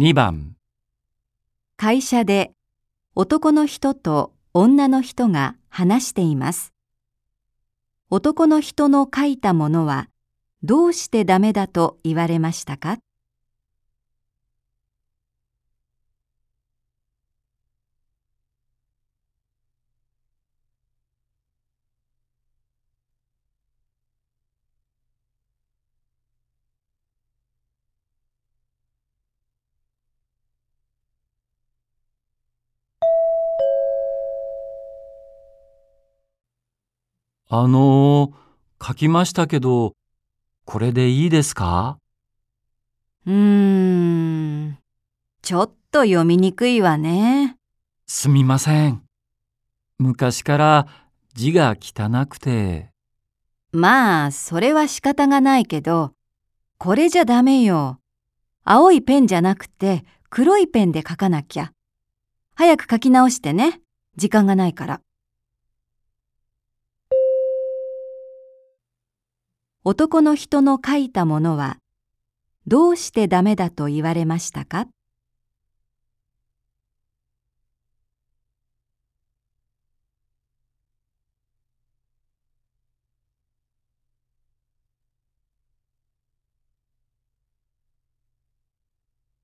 2番会社で男の人と女の人が話しています。男の人の書いたものはどうしてダメだと言われましたか？あのー、書きましたけど、これでいいですか？うーん、ちょっと読みにくいわね。すみません。昔から字が汚くて。まあ、それは仕方がないけど、これじゃダメよ。青いペンじゃなくて黒いペンで書かなきゃ。早く書き直してね。時間がないから。男の人の書いたものはどうしてダメだと言われましたか？